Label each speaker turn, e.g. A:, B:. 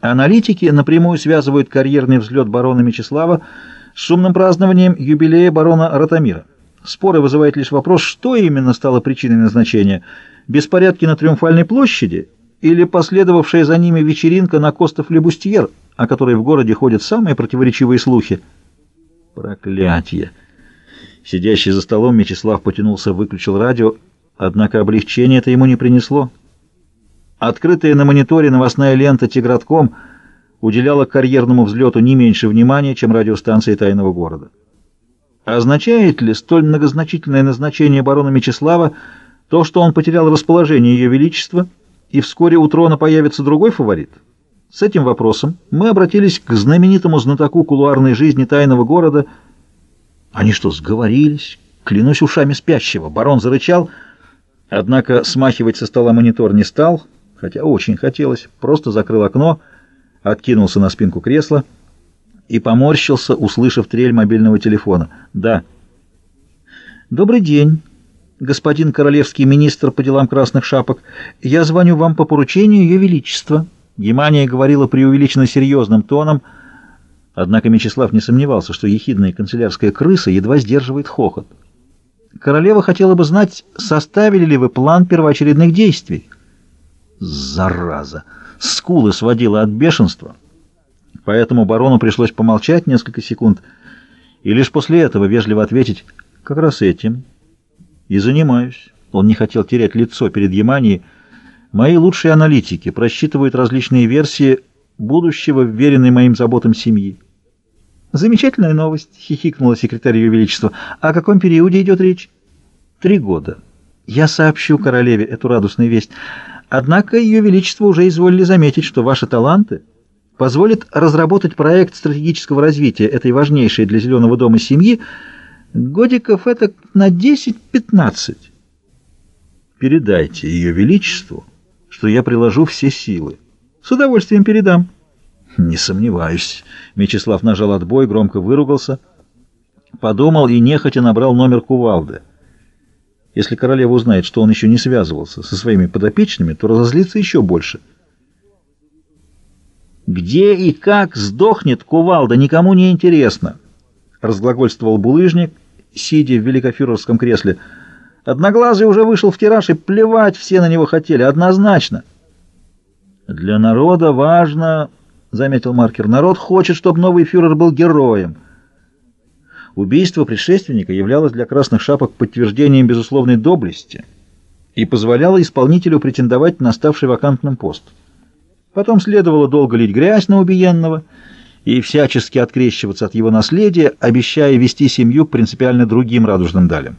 A: Аналитики напрямую связывают карьерный взлет барона Мечислава с шумным празднованием юбилея барона Ратамира. Споры вызывает лишь вопрос, что именно стало причиной назначения – беспорядки на Триумфальной площади или последовавшая за ними вечеринка на Костов-Лебустьер, о которой в городе ходят самые противоречивые слухи. Проклятье! Сидящий за столом Мечислав потянулся, выключил радио, однако облегчение это ему не принесло. Открытая на мониторе новостная лента «Тигратком» уделяла карьерному взлету не меньше внимания, чем радиостанции «Тайного города». Означает ли столь многозначительное назначение барона Мечислава то, что он потерял расположение Ее Величества, и вскоре у трона появится другой фаворит? С этим вопросом мы обратились к знаменитому знатоку кулуарной жизни тайного города. Они что, сговорились? Клянусь ушами спящего. Барон зарычал, однако смахивать со стола монитор не стал, хотя очень хотелось. Просто закрыл окно, откинулся на спинку кресла и поморщился, услышав трель мобильного телефона. «Да». «Добрый день, господин королевский министр по делам красных шапок. Я звоню вам по поручению Ее Величества». Гемания говорила преувеличенно серьезным тоном, однако Мечислав не сомневался, что ехидная канцелярская крыса едва сдерживает хохот. «Королева хотела бы знать, составили ли вы план первоочередных действий?» «Зараза!» Скулы сводила от бешенства, поэтому барону пришлось помолчать несколько секунд и лишь после этого вежливо ответить «как раз этим» и занимаюсь. Он не хотел терять лицо перед Яманией, Мои лучшие аналитики просчитывают различные версии будущего, вверенной моим заботам семьи. Замечательная новость, хихикнула секретарь Ее Величества. О каком периоде идет речь? Три года. Я сообщу королеве эту радостную весть. Однако Ее Величество уже изволили заметить, что ваши таланты позволят разработать проект стратегического развития этой важнейшей для Зеленого дома семьи годиков это на 10-15. Передайте Ее Величеству, что я приложу все силы. С удовольствием передам. Не сомневаюсь. Мечислав нажал отбой, громко выругался. Подумал и нехотя набрал номер кувалды. Если королева узнает, что он еще не связывался со своими подопечными, то разозлится еще больше. «Где и как сдохнет кувалда, никому не интересно», — разглагольствовал булыжник, сидя в великофюрерском кресле — Одноглазый уже вышел в тираж, и плевать все на него хотели, однозначно. «Для народа важно, — заметил маркер, — народ хочет, чтобы новый фюрер был героем». Убийство предшественника являлось для красных шапок подтверждением безусловной доблести и позволяло исполнителю претендовать на ставший вакантным пост. Потом следовало долго лить грязь на убиенного и всячески открещиваться от его наследия, обещая вести семью принципиально другим радужным далям.